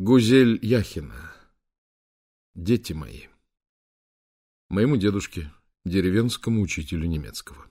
Гузель Яхина. Дети мои. Моему дедушке, деревенскому учителю немецкого.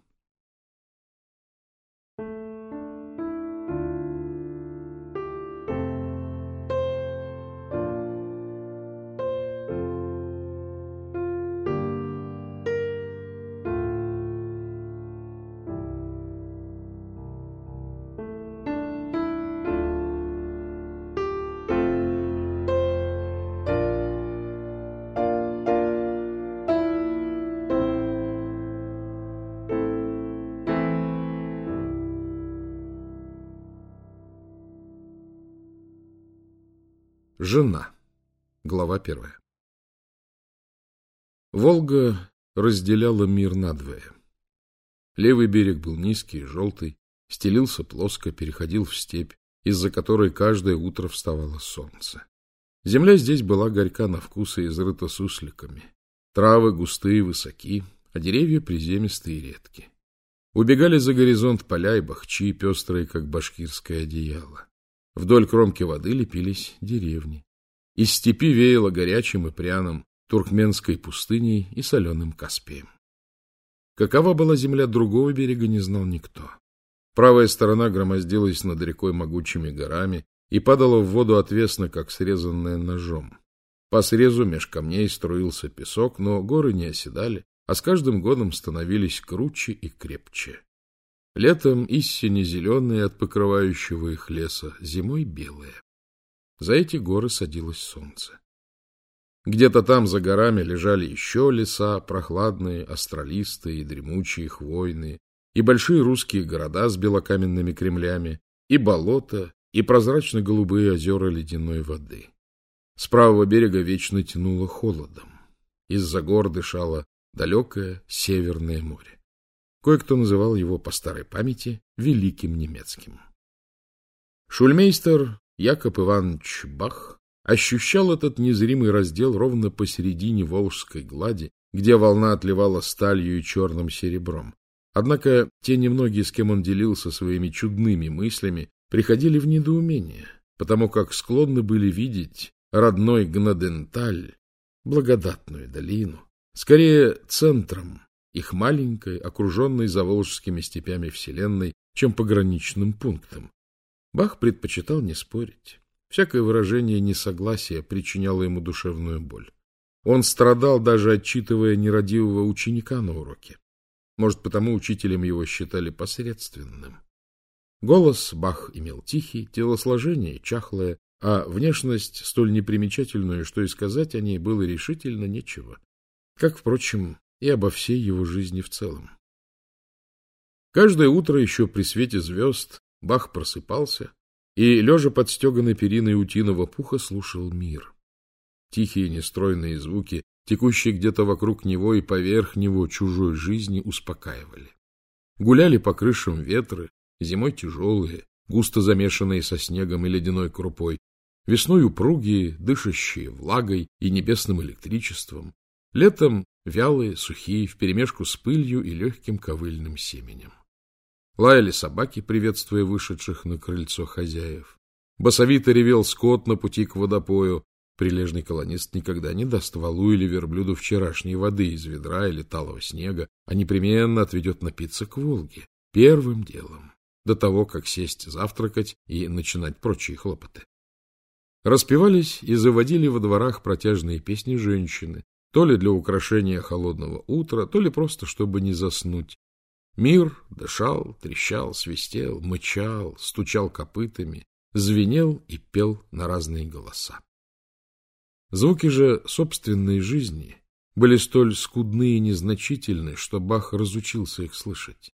Жена. Глава первая. Волга разделяла мир надвое. Левый берег был низкий, желтый, стелился плоско, переходил в степь, из-за которой каждое утро вставало солнце. Земля здесь была горька на вкус и изрыта сусликами. Травы густые, высоки, а деревья приземистые и редкие. Убегали за горизонт поля и бахчи, пестрые, как башкирское одеяло. Вдоль кромки воды лепились деревни. Из степи веяло горячим и пряным, туркменской пустыней и соленым Каспием. Какова была земля другого берега, не знал никто. Правая сторона громоздилась над рекой могучими горами и падала в воду отвесно, как срезанная ножом. По срезу меж камней струился песок, но горы не оседали, а с каждым годом становились круче и крепче. Летом истине зеленые от покрывающего их леса, зимой белые. За эти горы садилось солнце. Где-то там за горами лежали еще леса, прохладные, астралистые и дремучие, хвойные, и большие русские города с белокаменными кремлями, и болота, и прозрачно-голубые озера ледяной воды. С правого берега вечно тянуло холодом. Из-за гор дышало далекое Северное море. Кое-кто называл его по старой памяти Великим Немецким. Шульмейстер Якоб Иванович Бах ощущал этот незримый раздел ровно посередине Волжской глади, где волна отливала сталью и черным серебром. Однако те немногие, с кем он делился своими чудными мыслями, приходили в недоумение, потому как склонны были видеть родной Гнаденталь, благодатную долину, скорее центром их маленькой, окруженной заволжскими степями вселенной, чем пограничным пунктом. Бах предпочитал не спорить. Всякое выражение несогласия причиняло ему душевную боль. Он страдал, даже отчитывая нерадивого ученика на уроке. Может, потому учителем его считали посредственным. Голос Бах имел тихий, телосложение чахлое, а внешность столь непримечательную, что и сказать о ней было решительно нечего. Как, впрочем, и обо всей его жизни в целом. Каждое утро еще при свете звезд Бах просыпался и, лежа под стеганой периной утиного пуха, слушал мир. Тихие нестройные звуки, текущие где-то вокруг него и поверх него чужой жизни, успокаивали. Гуляли по крышам ветры, зимой тяжелые, густо замешанные со снегом и ледяной крупой, весной упругие, дышащие влагой и небесным электричеством, летом вялые, сухие, вперемешку с пылью и легким ковыльным семенем. Лаяли собаки, приветствуя вышедших на крыльцо хозяев. Басовито ревел скот на пути к водопою. Прилежный колонист никогда не даст валу или верблюду вчерашней воды из ведра или талого снега, а непременно отведет напиться к Волге. Первым делом, до того, как сесть завтракать и начинать прочие хлопоты. Распевались и заводили во дворах протяжные песни женщины, то ли для украшения холодного утра, то ли просто, чтобы не заснуть. Мир дышал, трещал, свистел, мычал, стучал копытами, звенел и пел на разные голоса. Звуки же собственной жизни были столь скудны и незначительны, что Бах разучился их слышать.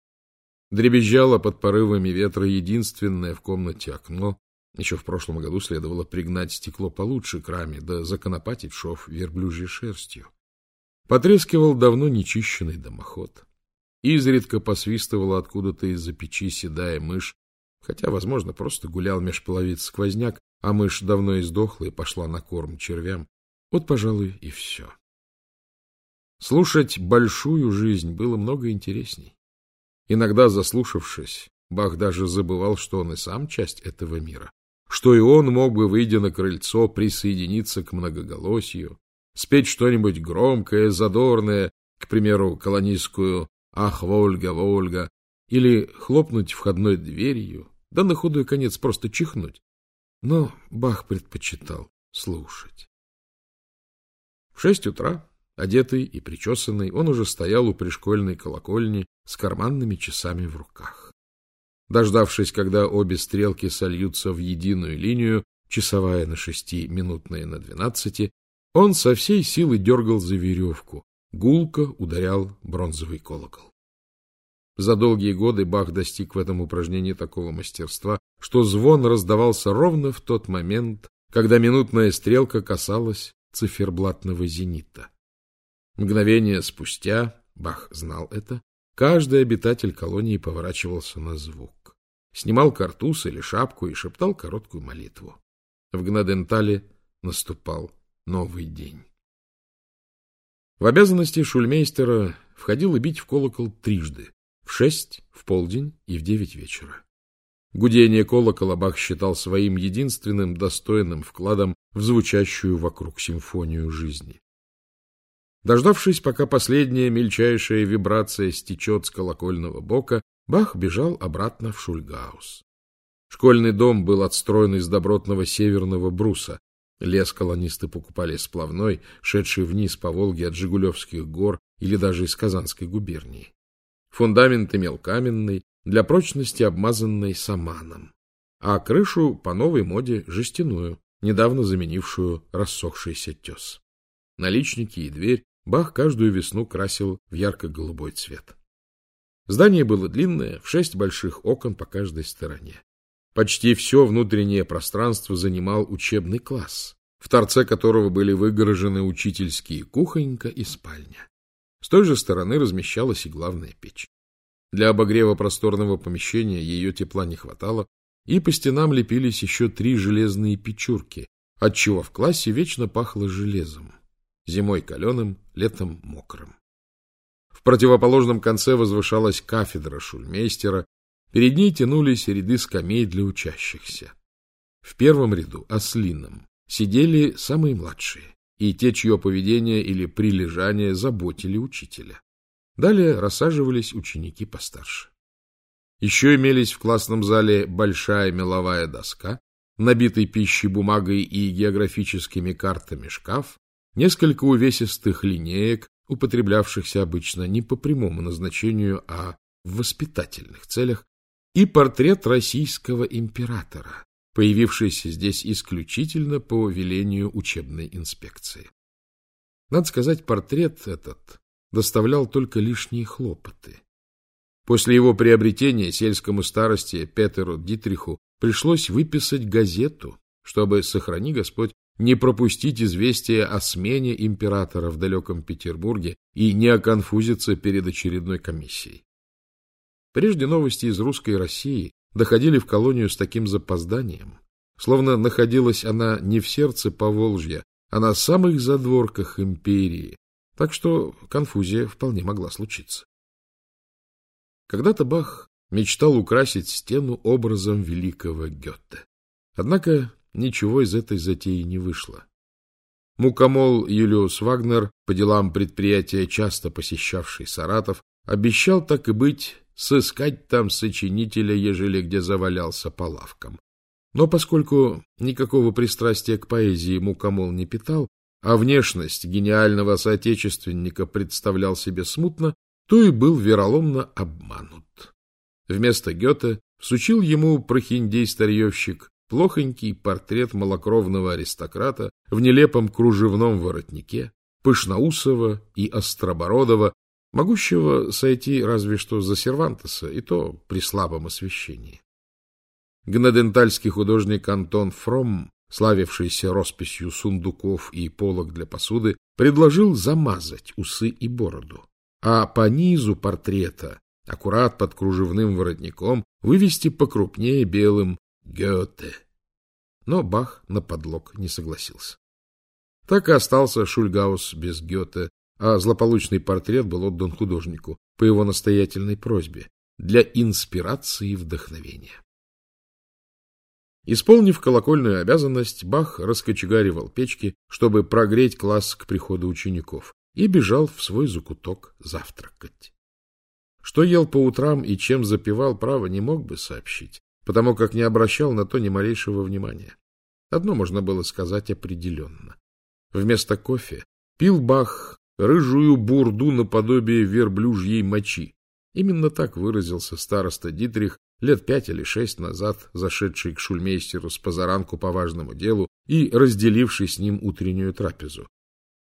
Дребезжало под порывами ветра единственное в комнате окно. Еще в прошлом году следовало пригнать стекло получше к раме, да законопатить шов верблюжьей шерстью. Потрескивал давно нечищенный дымоход. Изредка посвистывала откуда-то из-за печи седая мышь, хотя, возможно, просто гулял меж половиц сквозняк, а мышь давно издохла и пошла на корм червям. Вот, пожалуй, и все. Слушать большую жизнь было много интересней. Иногда, заслушавшись, Бах даже забывал, что он и сам часть этого мира. что и он мог бы, выйдя на крыльцо, присоединиться к многоголосию, спеть что-нибудь громкое, задорное, к примеру, колонистскую «Ах, Вольга, Вольга», или хлопнуть входной дверью, да на худой конец просто чихнуть. Но Бах предпочитал слушать. В шесть утра, одетый и причесанный, он уже стоял у пришкольной колокольни с карманными часами в руках. Дождавшись, когда обе стрелки сольются в единую линию, часовая на шести, минутная на двенадцати, он со всей силы дергал за веревку, гулко ударял бронзовый колокол. За долгие годы Бах достиг в этом упражнении такого мастерства, что звон раздавался ровно в тот момент, когда минутная стрелка касалась циферблатного зенита. Мгновение спустя, Бах знал это, каждый обитатель колонии поворачивался на звук, снимал картуз или шапку и шептал короткую молитву. В Гнадентале наступал новый день. В обязанности шульмейстера входило бить в колокол трижды в шесть, в полдень и в девять вечера. Гудение колокола Бах считал своим единственным достойным вкладом в звучащую вокруг симфонию жизни. Дождавшись, пока последняя мельчайшая вибрация стечет с колокольного бока, Бах бежал обратно в Шульгаус. Школьный дом был отстроен из добротного северного бруса. Лес колонисты покупали сплавной, шедший вниз по Волге от Жигулевских гор или даже из Казанской губернии. Фундамент имел каменный, для прочности обмазанный саманом, а крышу по новой моде жестяную, недавно заменившую рассохшийся тес. Наличники и дверь Бах каждую весну красил в ярко-голубой цвет. Здание было длинное, в шесть больших окон по каждой стороне. Почти все внутреннее пространство занимал учебный класс, в торце которого были выгорожены учительские кухонька и спальня. С той же стороны размещалась и главная печь. Для обогрева просторного помещения ее тепла не хватало, и по стенам лепились еще три железные печурки, отчего в классе вечно пахло железом. Зимой каленым, летом мокрым. В противоположном конце возвышалась кафедра шульмейстера, перед ней тянулись ряды скамей для учащихся. В первом ряду, ослином, сидели самые младшие и те, чье поведение или прилежание заботили учителя. Далее рассаживались ученики постарше. Еще имелись в классном зале большая меловая доска, набитый пищей, бумагой и географическими картами шкаф, несколько увесистых линеек, употреблявшихся обычно не по прямому назначению, а в воспитательных целях, и портрет российского императора, появившийся здесь исключительно по велению учебной инспекции. Надо сказать, портрет этот доставлял только лишние хлопоты. После его приобретения сельскому старости Петеру Дитриху пришлось выписать газету, чтобы, сохрани Господь, не пропустить известие о смене императора в далеком Петербурге и не оконфузиться перед очередной комиссией. Прежде новости из русской России доходили в колонию с таким запозданием, словно находилась она не в сердце Поволжья, а на самых задворках империи, так что конфузия вполне могла случиться. Когда-то Бах мечтал украсить стену образом великого Гёте. Однако ничего из этой затеи не вышло. Мукомол Юлиус Вагнер, по делам предприятия, часто посещавший Саратов, обещал так и быть сыскать там сочинителя, ежели где завалялся по лавкам. Но поскольку никакого пристрастия к поэзии Мукомол не питал, а внешность гениального соотечественника представлял себе смутно, то и был вероломно обманут. Вместо Гёте всучил ему прохиндей-старьевщик плохонький портрет малокровного аристократа в нелепом кружевном воротнике, пышноусого и остробородого, могущего сойти разве что за Сервантеса, и то при слабом освещении. Гнадентальский художник Антон Фромм, славившийся росписью сундуков и полок для посуды, предложил замазать усы и бороду, а по низу портрета, аккурат под кружевным воротником, вывести покрупнее белым Гёте. Но Бах на подлог не согласился. Так и остался Шульгаус без Гёте, а злополучный портрет был отдан художнику по его настоятельной просьбе для инспирации и вдохновения. Исполнив колокольную обязанность, Бах раскочегаривал печки, чтобы прогреть класс к приходу учеников, и бежал в свой закуток завтракать. Что ел по утрам и чем запивал, право не мог бы сообщить, потому как не обращал на то ни малейшего внимания. Одно можно было сказать определенно. Вместо кофе пил Бах рыжую бурду наподобие верблюжьей мочи. Именно так выразился староста Дитрих, лет пять или шесть назад зашедший к шульмейстеру с позаранку по важному делу и разделивший с ним утреннюю трапезу.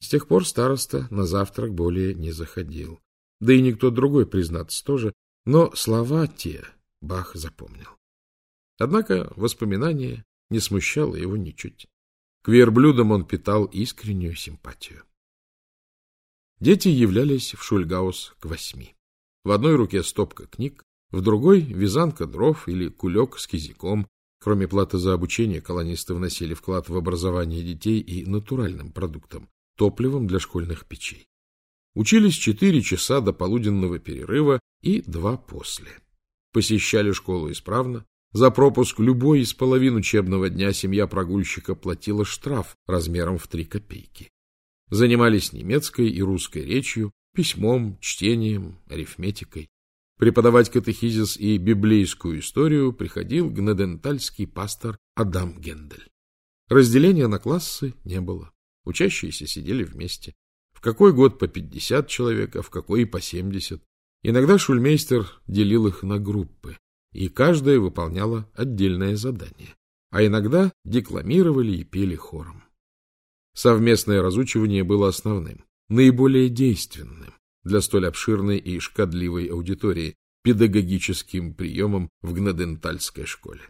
С тех пор староста на завтрак более не заходил. Да и никто другой, признаться, тоже, но слова те Бах запомнил. Однако воспоминание не смущало его ничуть. К верблюдам он питал искреннюю симпатию. Дети являлись в Шульгаус к восьми. В одной руке стопка книг, в другой — вязанка дров или кулек с кизиком. Кроме платы за обучение, колонисты вносили вклад в образование детей и натуральным продуктом, топливом для школьных печей. Учились четыре часа до полуденного перерыва и два после. Посещали школу исправно. За пропуск любой из половин учебного дня семья прогульщика платила штраф размером в три копейки. Занимались немецкой и русской речью, письмом, чтением, арифметикой. Преподавать катехизис и библейскую историю приходил гнедентальский пастор Адам Гендель. Разделения на классы не было. Учащиеся сидели вместе. В какой год по 50 человек, а в какой и по 70. Иногда шульмейстер делил их на группы, и каждая выполняла отдельное задание. А иногда декламировали и пели хором. Совместное разучивание было основным, наиболее действенным для столь обширной и шкодливой аудитории педагогическим приемом в Гнадентальской школе.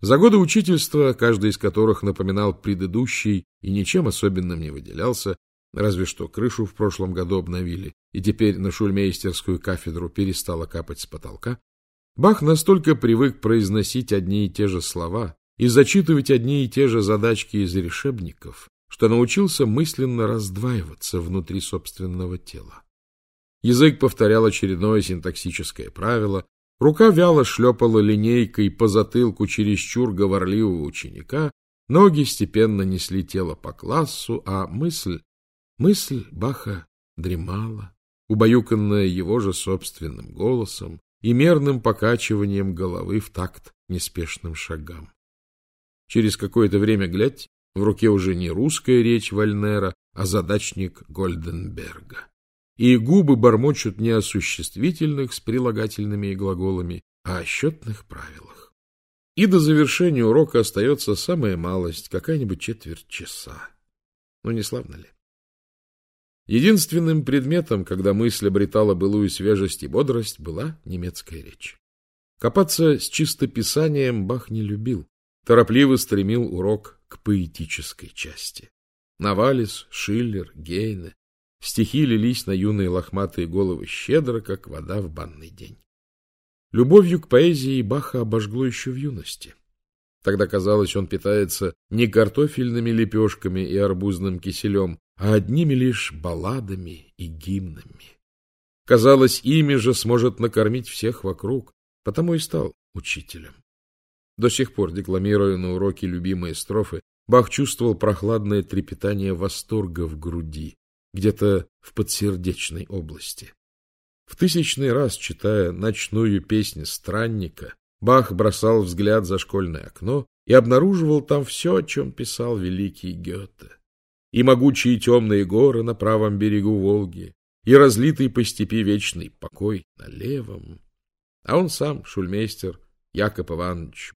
За годы учительства, каждый из которых напоминал предыдущий и ничем особенным не выделялся, разве что крышу в прошлом году обновили, и теперь на шульмейстерскую кафедру перестала капать с потолка, Бах настолько привык произносить одни и те же слова и зачитывать одни и те же задачки из решебников, что научился мысленно раздваиваться внутри собственного тела. Язык повторял очередное синтаксическое правило, рука вяло шлепала линейкой по затылку чересчур говорливого ученика, ноги степенно несли тело по классу, а мысль, мысль Баха дремала, убаюканная его же собственным голосом и мерным покачиванием головы в такт неспешным шагам. Через какое-то время, глядь, в руке уже не русская речь Вальнера, а задачник Гольденберга. И губы бормочут не о существительных с прилагательными и глаголами, а о счетных правилах. И до завершения урока остается самая малость, какая-нибудь четверть часа. Ну, не славно ли? Единственным предметом, когда мысль обретала былую свежесть и бодрость, была немецкая речь. Копаться с чистописанием Бах не любил, торопливо стремил урок к поэтической части. Навалис, Шиллер, Гейне. Стихи лились на юные лохматые головы щедро, как вода в банный день. Любовью к поэзии Баха обожгло еще в юности. Тогда казалось, он питается не картофельными лепешками и арбузным киселем, а одними лишь балладами и гимнами. Казалось, ими же сможет накормить всех вокруг, потому и стал учителем. До сих пор, декламируя на уроке любимые строфы, Бах чувствовал прохладное трепетание восторга в груди, где-то в подсердечной области. В тысячный раз, читая ночную песню странника, Бах бросал взгляд за школьное окно и обнаруживал там все, о чем писал великий Гёте. И могучие темные горы на правом берегу Волги, и разлитый по степи вечный покой на левом. А он сам, шульмейстер, Яков Иванович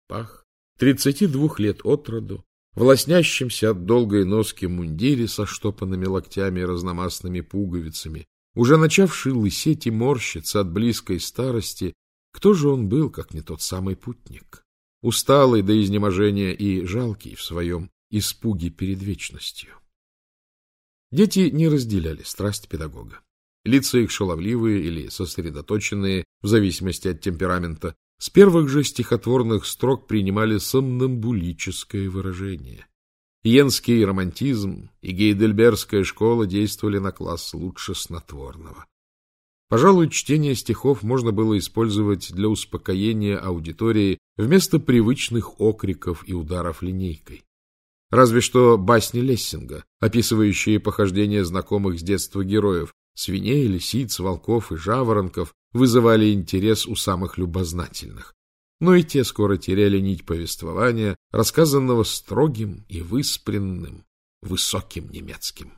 тридцати двух лет от роду, в лоснящемся от долгой носки мундире со штопанными локтями и разномастными пуговицами, уже начавший лысеть и морщиться от близкой старости, кто же он был, как не тот самый путник? Усталый до изнеможения и жалкий в своем испуге перед вечностью. Дети не разделяли страсть педагога. Лица их шаловливые или сосредоточенные, в зависимости от темперамента, с первых же стихотворных строк принимали сомнамбулическое выражение. Йенский романтизм и гейдельбергская школа действовали на класс лучше снотворного. Пожалуй, чтение стихов можно было использовать для успокоения аудитории вместо привычных окриков и ударов линейкой. Разве что басни Лессинга, описывающие похождения знакомых с детства героев, свиней, лисиц, волков и жаворонков, вызывали интерес у самых любознательных. Но и те скоро теряли нить повествования, рассказанного строгим и выспренным, высоким немецким.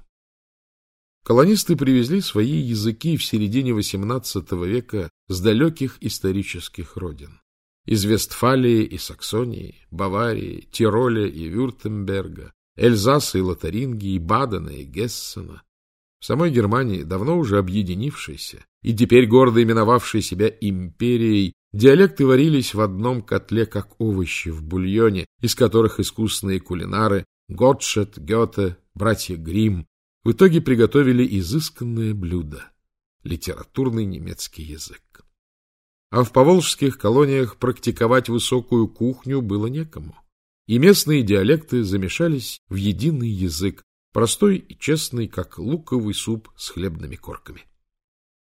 Колонисты привезли свои языки в середине XVIII века с далеких исторических родин. Из Вестфалии и Саксонии, Баварии, Тироля и Вюртемберга, Эльзаса и Лотарингии, Бадена и Гессена. В самой Германии, давно уже объединившейся и теперь гордо именовавшей себя империей, диалекты варились в одном котле, как овощи в бульоне, из которых искусные кулинары Готшет, Гёте, братья Гримм в итоге приготовили изысканное блюдо — литературный немецкий язык. А в поволжских колониях практиковать высокую кухню было некому, и местные диалекты замешались в единый язык, простой и честный, как луковый суп с хлебными корками.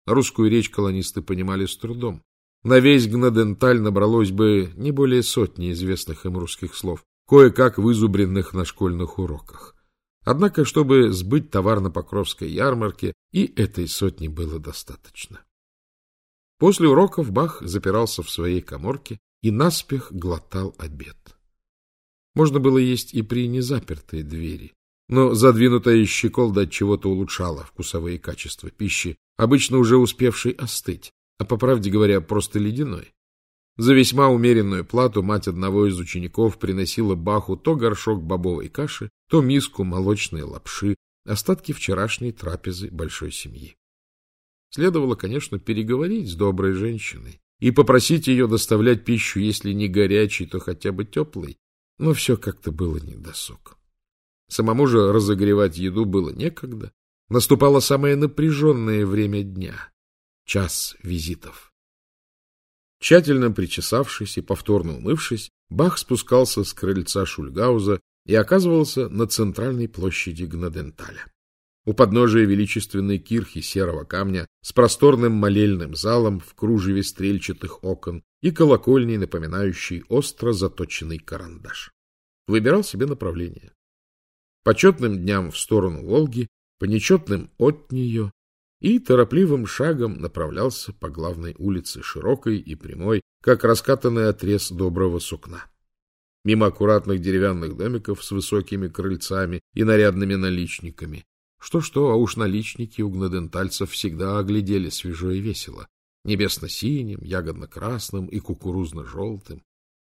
Русскую речь колонисты понимали с трудом. На весь Гнаденталь набралось бы не более сотни известных им русских слов, кое-как вызубренных на школьных уроках. Однако, чтобы сбыть товар на Покровской ярмарке, и этой сотни было достаточно. После уроков Бах запирался в своей коморке и наспех глотал обед. Можно было есть и при незапертой двери, но задвинутая щеколда от чего-то улучшала вкусовые качества пищи, обычно уже успевшей остыть, а, по правде говоря, просто ледяной. За весьма умеренную плату мать одного из учеников приносила Баху то горшок бобовой каши, то миску молочной лапши, остатки вчерашней трапезы большой семьи. Следовало, конечно, переговорить с доброй женщиной и попросить ее доставлять пищу, если не горячей, то хотя бы теплой, но все как-то было недосуг. Самому же разогревать еду было некогда. Наступало самое напряженное время дня — час визитов. Тщательно причесавшись и повторно умывшись, Бах спускался с крыльца Шульгауза и оказывался на центральной площади Гнаденталя. У подножия величественной кирхи серого камня с просторным молельным залом в кружеве стрельчатых окон и колокольней, напоминающей остро заточенный карандаш. Выбирал себе направление. Почетным дням в сторону Волги, по нечетным от нее, и торопливым шагом направлялся по главной улице, широкой и прямой, как раскатанный отрез доброго сукна. Мимо аккуратных деревянных домиков с высокими крыльцами и нарядными наличниками. Что-что, а уж наличники у гнадентальцев всегда оглядели свежо и весело. Небесно-синим, ягодно-красным и кукурузно-желтым.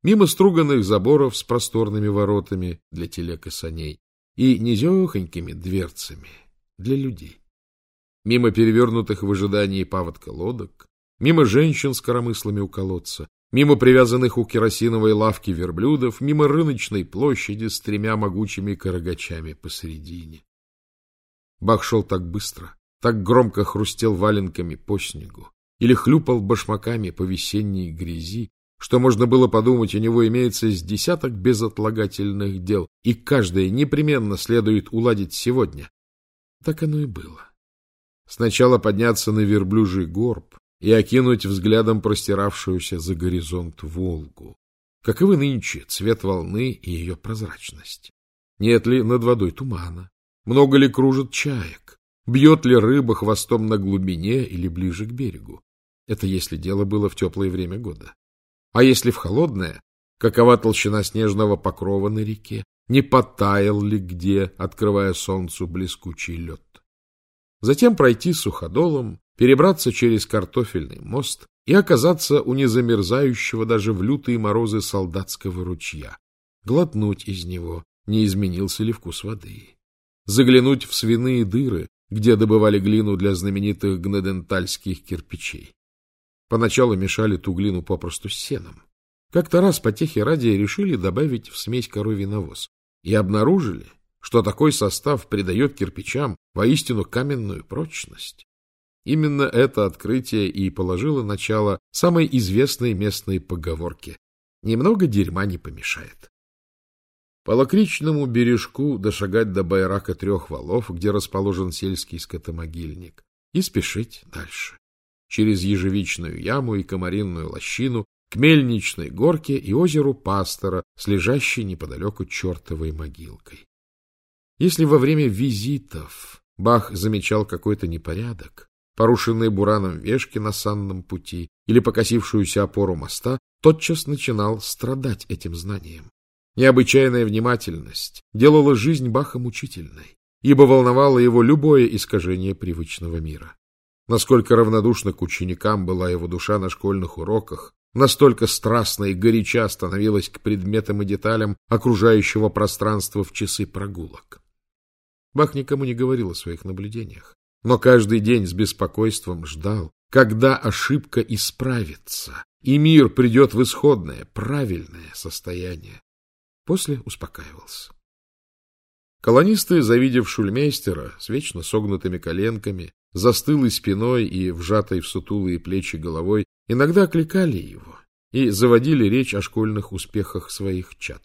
Мимо струганных заборов с просторными воротами для телег и саней и низехонькими дверцами для людей мимо перевернутых в ожидании паводка лодок, мимо женщин с коромыслами у колодца, мимо привязанных у керосиновой лавки верблюдов, мимо рыночной площади с тремя могучими карагачами посередине. Бах шел так быстро, так громко хрустел валенками по снегу или хлюпал башмаками по весенней грязи, что можно было подумать, у него имеется с десяток безотлагательных дел, и каждое непременно следует уладить сегодня. Так оно и было. Сначала подняться на верблюжий горб и окинуть взглядом простиравшуюся за горизонт Волгу. Каковы нынче цвет волны и ее прозрачность? Нет ли над водой тумана? Много ли кружит чаек? Бьет ли рыба хвостом на глубине или ближе к берегу? Это если дело было в теплое время года. А если в холодное, какова толщина снежного покрова на реке? Не потаял ли где, открывая солнцу блескучий лед? затем пройти суходолом, перебраться через картофельный мост и оказаться у незамерзающего даже в лютые морозы солдатского ручья, глотнуть из него, не изменился ли вкус воды, заглянуть в свиные дыры, где добывали глину для знаменитых гнедентальских кирпичей. Поначалу мешали ту глину попросту с сеном. Как-то раз потехи ради решили добавить в смесь коровий навоз и обнаружили, что такой состав придает кирпичам воистину каменную прочность. Именно это открытие и положило начало самой известной местной поговорке «Немного дерьма не помешает». По лакричному бережку дошагать до байрака трех валов, где расположен сельский скотомогильник, и спешить дальше. Через ежевичную яму и комаринную лощину к мельничной горке и озеру Пастора с лежащей неподалеку чертовой могилкой. Если во время визитов Бах замечал какой-то непорядок, порушенные бураном вешки на санном пути или покосившуюся опору моста, тотчас начинал страдать этим знанием. Необычайная внимательность делала жизнь Баха мучительной, ибо волновало его любое искажение привычного мира. Насколько равнодушна к ученикам была его душа на школьных уроках, настолько страстно и горяча становилась к предметам и деталям окружающего пространства в часы прогулок. Бах никому не говорил о своих наблюдениях, но каждый день с беспокойством ждал, когда ошибка исправится, и мир придет в исходное, правильное состояние. После успокаивался. Колонисты, завидев шульмейстера с вечно согнутыми коленками, застылой спиной и вжатой в сутулые плечи головой, иногда окликали его и заводили речь о школьных успехах своих чад.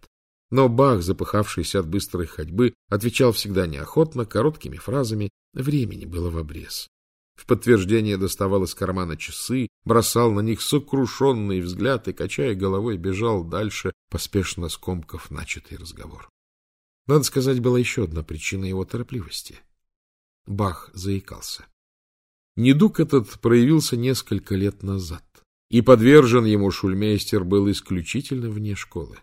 Но Бах, запыхавшийся от быстрой ходьбы, отвечал всегда неохотно, короткими фразами, времени было в обрез. В подтверждение доставал из кармана часы, бросал на них сокрушенный взгляд и, качая головой, бежал дальше, поспешно скомкав начатый разговор. Надо сказать, была еще одна причина его торопливости. Бах заикался. Недуг этот проявился несколько лет назад, и подвержен ему шульмейстер был исключительно вне школы.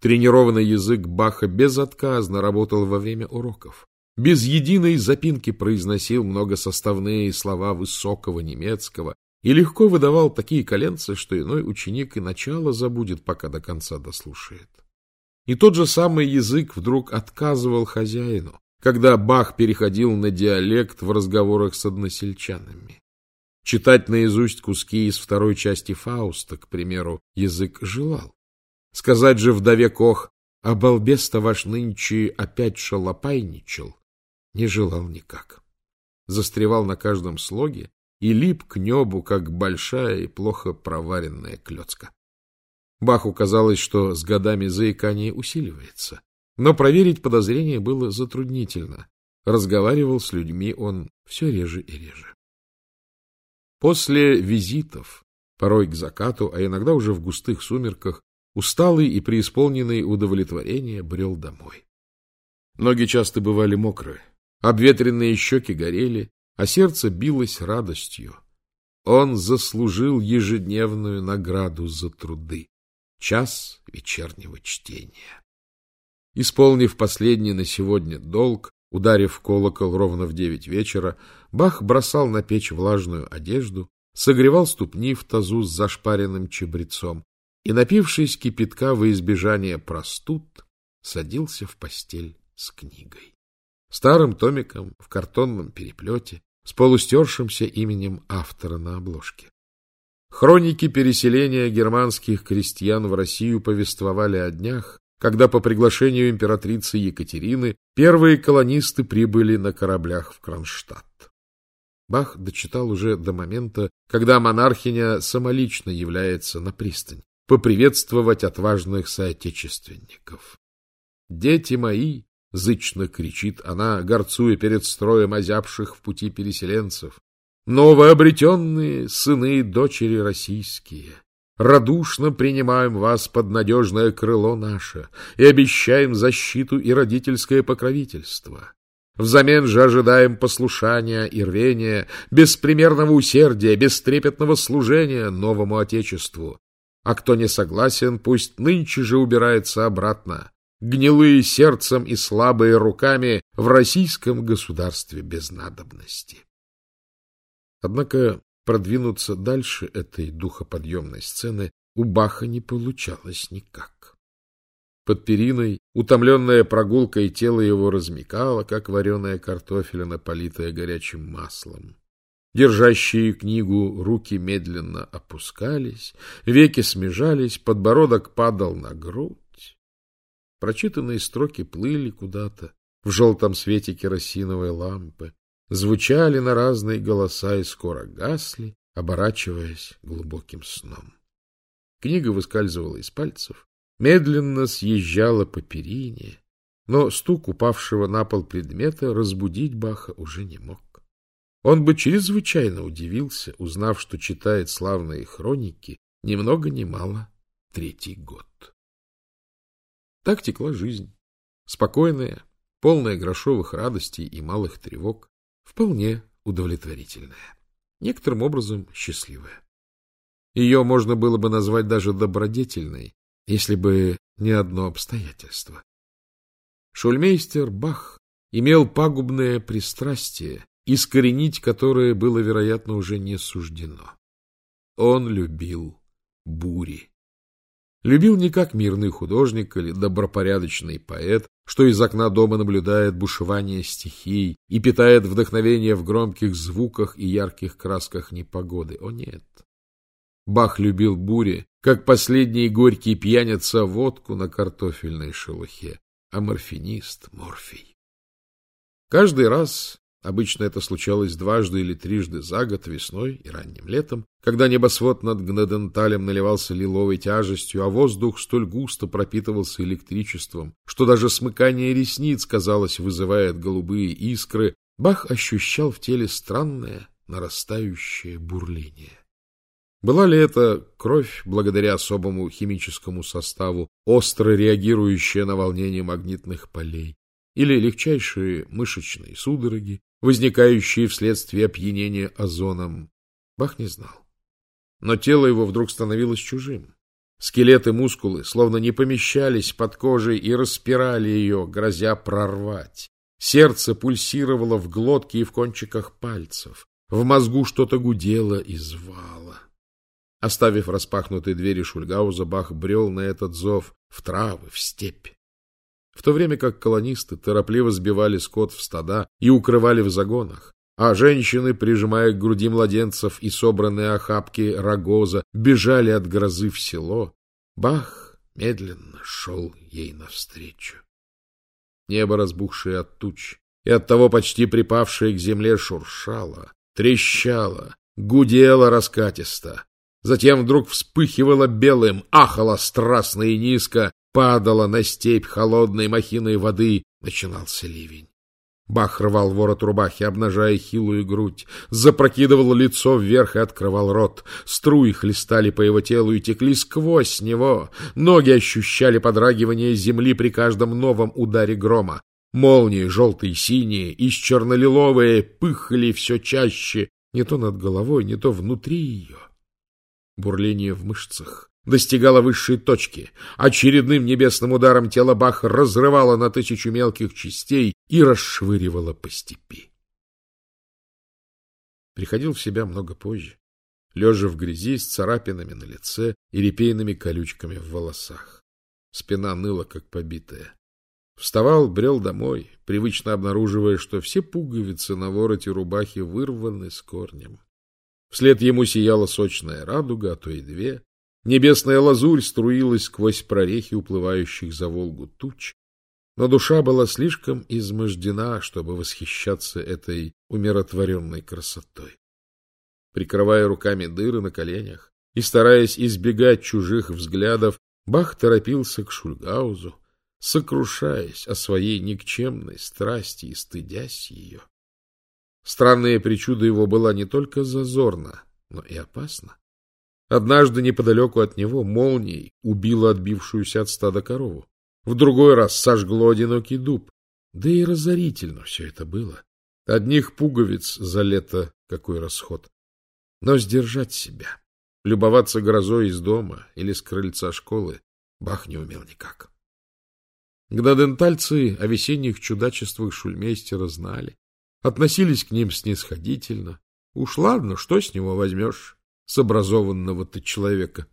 Тренированный язык Баха безотказно работал во время уроков. Без единой запинки произносил многосоставные слова высокого немецкого и легко выдавал такие коленцы, что иной ученик и начало забудет, пока до конца дослушает. И тот же самый язык вдруг отказывал хозяину, когда Бах переходил на диалект в разговорах с односельчанами. Читать наизусть куски из второй части Фауста, к примеру, язык желал. Сказать же вдове Кох, а балбес-то ваш нынче опять шалопайничал, не желал никак. Застревал на каждом слоге и лип к небу, как большая и плохо проваренная клетка. Баху казалось, что с годами заикание усиливается, но проверить подозрение было затруднительно. Разговаривал с людьми он все реже и реже. После визитов, порой к закату, а иногда уже в густых сумерках, Усталый и преисполненный удовлетворения брел домой. Ноги часто бывали мокрые, обветренные щеки горели, а сердце билось радостью. Он заслужил ежедневную награду за труды — час вечернего чтения. Исполнив последний на сегодня долг, ударив колокол ровно в девять вечера, Бах бросал на печь влажную одежду, согревал ступни в тазу с зашпаренным чебрецом, и, напившись кипятка во избежание простуд, садился в постель с книгой. Старым томиком в картонном переплете с полустершимся именем автора на обложке. Хроники переселения германских крестьян в Россию повествовали о днях, когда по приглашению императрицы Екатерины первые колонисты прибыли на кораблях в Кронштадт. Бах дочитал уже до момента, когда монархиня самолично является на пристань, поприветствовать отважных соотечественников. «Дети мои!» — зычно кричит она, горцуя перед строем озябших в пути переселенцев. «Новообретенные сыны и дочери российские!» Радушно принимаем вас под надежное крыло наше и обещаем защиту и родительское покровительство. Взамен же ожидаем послушания и рвения, беспримерного усердия, бестрепетного служения новому Отечеству, а кто не согласен, пусть нынче же убирается обратно, гнилые сердцем и слабые руками в российском государстве без надобности. Однако продвинуться дальше этой духоподъемной сцены у Баха не получалось никак. Под периной, утомленная прогулкой, тело его размекало, как вареная картофелина, политая горячим маслом. Держащие книгу руки медленно опускались, веки смежались, подбородок падал на грудь. Прочитанные строки плыли куда-то в желтом свете керосиновой лампы, звучали на разные голоса и скоро гасли, оборачиваясь глубоким сном. Книга выскальзывала из пальцев, медленно съезжала по перине, но стук упавшего на пол предмета разбудить Баха уже не мог. Он бы чрезвычайно удивился, узнав, что читает славные хроники ни много ни мало третий год. Так текла жизнь. Спокойная, полная грошовых радостей и малых тревог, вполне удовлетворительная, некоторым образом счастливая. Ее можно было бы назвать даже добродетельной, если бы не одно обстоятельство. Шульмейстер Бах имел пагубное пристрастие, искоренить которое было, вероятно, уже не суждено. Он любил бури. Любил не как мирный художник или добропорядочный поэт, что из окна дома наблюдает бушевание стихий и питает вдохновение в громких звуках и ярких красках непогоды. О нет! Бах любил бури, как последний горький пьяница водку на картофельной шелухе, а морфинист — морфий. Каждый раз Обычно это случалось дважды или трижды за год, весной и ранним летом, когда небосвод над Гнаденталем наливался лиловой тяжестью, а воздух столь густо пропитывался электричеством, что даже смыкание ресниц, казалось, вызывает голубые искры, Бах ощущал в теле странное нарастающее бурление. Была ли это кровь, благодаря особому химическому составу, остро реагирующая на волнение магнитных полей, или легчайшие мышечные судороги, возникающие вследствие опьянения озоном. Бах не знал. Но тело его вдруг становилось чужим. Скелеты, мускулы словно не помещались под кожей и распирали ее, грозя прорвать. Сердце пульсировало в глотке и в кончиках пальцев. В мозгу что-то гудело и звало. Оставив распахнутые двери Шульгауза, Бах брел на этот зов в травы, в степь в то время как колонисты торопливо сбивали скот в стада и укрывали в загонах, а женщины, прижимая к груди младенцев и собранные охапки рогоза, бежали от грозы в село, Бах медленно шел ей навстречу. Небо, разбухшее от туч, и оттого почти припавшее к земле, шуршало, трещало, гудело раскатисто. Затем вдруг вспыхивало белым, ахало страстно и низко, падала на степь холодной махиной воды, начинался ливень. Бах рвал ворот рубахи, обнажая хилую грудь, запрокидывал лицо вверх и открывал рот. Струи хлестали по его телу и текли сквозь него. Ноги ощущали подрагивание земли при каждом новом ударе грома. Молнии, желтые, синие и чернолиловые, пыхали все чаще, не то над головой, не то внутри ее. Бурление в мышцах, достигала высшей точки. Очередным небесным ударом тело Бах разрывало на тысячу мелких частей и расшвыривало по степи. Приходил в себя много позже, лежа в грязи с царапинами на лице и репейными колючками в волосах. Спина ныла, как побитая. Вставал, брел домой, привычно обнаруживая, что все пуговицы на вороте рубахи вырваны с корнем. Вслед ему сияла сочная радуга, а то и две. Небесная лазурь струилась сквозь прорехи уплывающих за Волгу туч, но душа была слишком измождена, чтобы восхищаться этой умиротворенной красотой. Прикрывая руками дыры на коленях и стараясь избегать чужих взглядов, Бах торопился к Шульгаузу, сокрушаясь о своей никчемной страсти и стыдясь ее. Странная причуда его была не только зазорна, но и опасна. Однажды неподалеку от него молнией убило отбившуюся от стада корову. В другой раз сожгло одинокий дуб. Да и разорительно все это было. Одних пуговиц за лето какой расход. Но сдержать себя, любоваться грозой из дома или с крыльца школы Бах не умел никак. Гнадентальцы о весенних чудачествах шульмейстера знали, относились к ним снисходительно. Уж ладно, что с него возьмешь? С образованного-то человека.